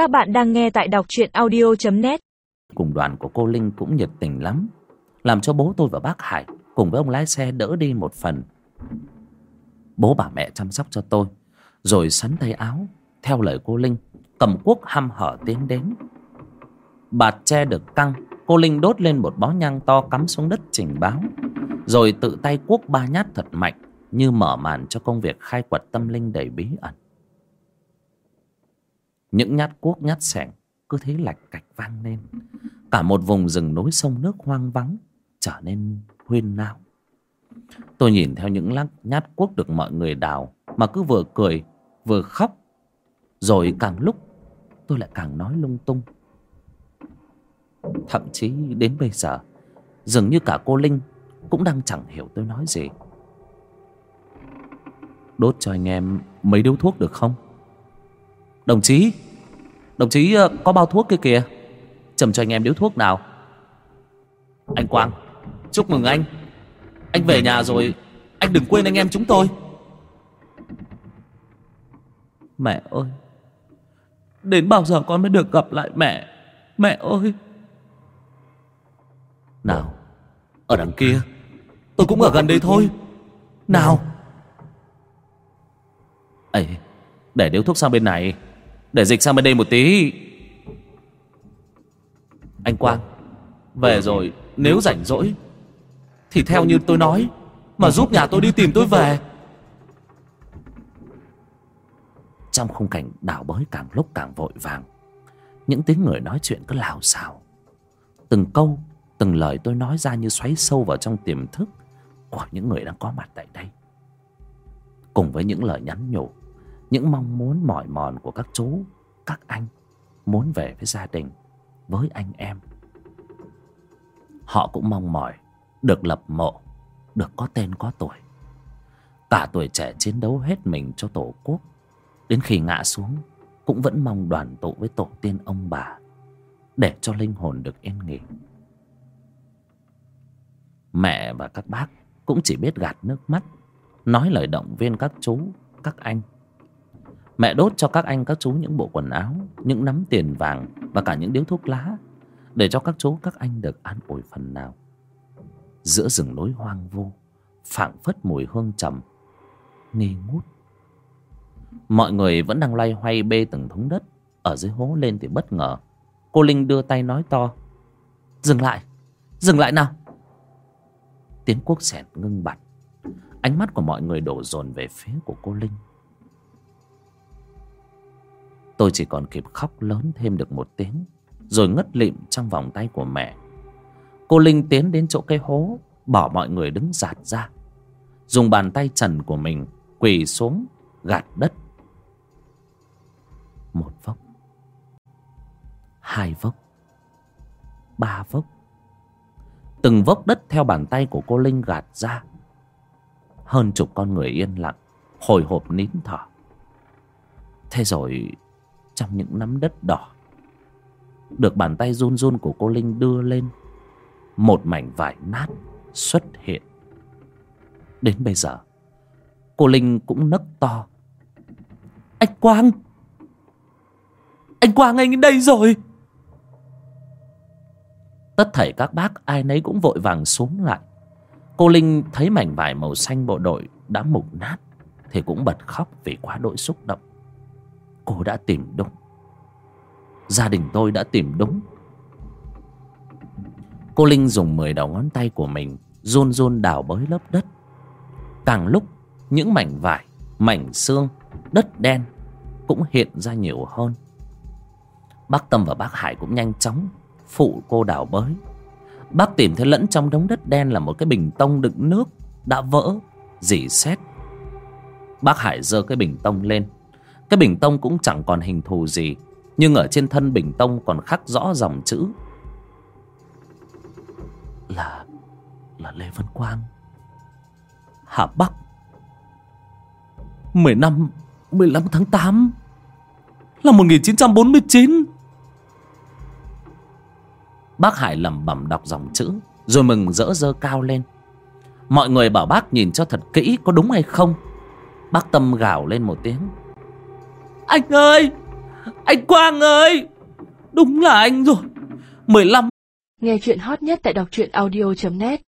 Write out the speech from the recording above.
Các bạn đang nghe tại đọc truyện audio.net Cùng đoàn của cô Linh cũng nhiệt tình lắm, Làm cho bố tôi và bác Hải Cùng với ông lái xe đỡ đi một phần. Bố bà mẹ chăm sóc cho tôi, Rồi sắn tay áo, Theo lời cô Linh, Cầm cuốc hăm hở tiến đến. Bạt tre được căng, Cô Linh đốt lên một bó nhang to cắm xuống đất trình báo, Rồi tự tay cuốc ba nhát thật mạnh Như mở màn cho công việc khai quật tâm linh đầy bí ẩn những nhát cuốc, nhát sẻng cứ thế lạch cạch vang lên. Cả một vùng rừng núi sông nước hoang vắng trở nên huyên nao tôi nhìn theo những lắc nhát cuốc được mọi người đào mà cứ vừa cười, vừa khóc. Rồi càng lúc, tôi lại càng nói lung tung. Thậm chí đến bây giờ, dường như cả cô linh cũng đang chẳng hiểu tôi nói gì. Đốt cho anh em mấy điếu thuốc được không? Đồng chí Đồng chí ờ, có bao thuốc kia kìa. Chầm cho anh em điếu thuốc nào. Anh Quang, Chúc mừng anh. Anh về nhà rồi, Anh đừng quên anh em chúng tôi. Mẹ ơi, Đến bao giờ con mới được gặp lại mẹ? Mẹ ơi. Nào, Ở đằng kia. Tôi cũng ở gần đây thôi. Nào. Ấy Để điếu thuốc sang bên này để dịch sang bên đây một tí. Anh Quang, Về rồi, nếu rảnh rỗi, Thì theo như tôi nói, Mà giúp nhà tôi đi tìm tôi về. Trong khung cảnh đảo bới càng lúc càng vội vàng, Những tiếng người nói chuyện cứ lào xào. Từng câu, Từng lời tôi nói ra như xoáy sâu vào trong tiềm thức Của những người đang có mặt tại đây. Cùng với những lời nhắn nhủ những mong muốn mỏi mòn của các chú, các anh muốn về với gia đình, với anh em. Họ cũng mong mỏi được lập mộ, được có tên có tuổi. Cả tuổi trẻ chiến đấu hết mình cho tổ quốc, đến khi ngã xuống cũng vẫn mong đoàn tụ với tổ tiên ông bà để cho linh hồn được yên nghỉ. Mẹ và các bác cũng chỉ biết gạt nước mắt, nói lời động viên các chú, các anh Mẹ đốt cho các anh các chú những bộ quần áo, Những nắm tiền vàng Và cả những điếu thuốc lá, Để cho các chú, các anh được an ủi phần nào. Giữa rừng núi hoang vu, phảng phất mùi hương trầm, Nghi ngút. Mọi người vẫn đang loay hoay bê từng thúng đất. Ở dưới hố lên thì bất ngờ, Cô Linh đưa tay nói to, Dừng lại Dừng lại nào. Tiếng quốc sẹt ngưng bặt. Ánh mắt của mọi người đổ dồn về phía của cô Linh. Tôi chỉ còn kịp khóc lớn thêm được một tiếng, Rồi ngất lịm trong vòng tay của mẹ. Cô Linh tiến đến chỗ cây hố, Bỏ mọi người đứng giạt ra. Dùng bàn tay trần của mình Quỳ xuống, gạt đất. Một vốc, Hai vốc, Ba vốc. Từng vốc đất theo bàn tay của cô Linh gạt ra. Hơn chục con người yên lặng, Hồi hộp nín thở. Thế rồi trong những nắm đất đỏ. Được bàn tay run run của cô linh đưa lên, một mảnh vải nát xuất hiện. Đến bây giờ, cô linh cũng nấc to. Anh quang! Anh quang anh đến đây rồi! Tất thảy các bác ai nấy cũng vội vàng xuống lại. Cô linh thấy mảnh vải màu xanh bộ đội đã mục nát, thì cũng bật khóc vì quá đỗi xúc động cô đã tìm đúng. Gia đình tôi đã tìm đúng. Cô linh dùng mười đầu ngón tay của mình run run đào bới lớp đất. Càng lúc, những mảnh vải, mảnh xương, đất đen cũng hiện ra nhiều hơn. Bác tâm và bác hải cũng nhanh chóng phụ cô đào bới. Bác tìm thấy lẫn trong đống đất đen là một cái bình tông đựng nước đã vỡ dỉ xét. Bác hải giơ cái bình tông lên cái bình tông cũng chẳng còn hình thù gì, Nhưng ở trên thân bình tông còn khắc rõ dòng chữ Là Là Lê Văn Quang. Hà Bắc 15 15 tháng 8 Là 1949 Bác Hải lẩm bẩm đọc dòng chữ, Rồi mừng rỡ dơ cao lên. Mọi người bảo bác nhìn cho thật kỹ có đúng hay không. Bác Tâm gào lên một tiếng anh ơi! Anh Quang ơi! Đúng là anh rồi. 15 Nghe chuyện hot nhất tại đọc truyện audio.net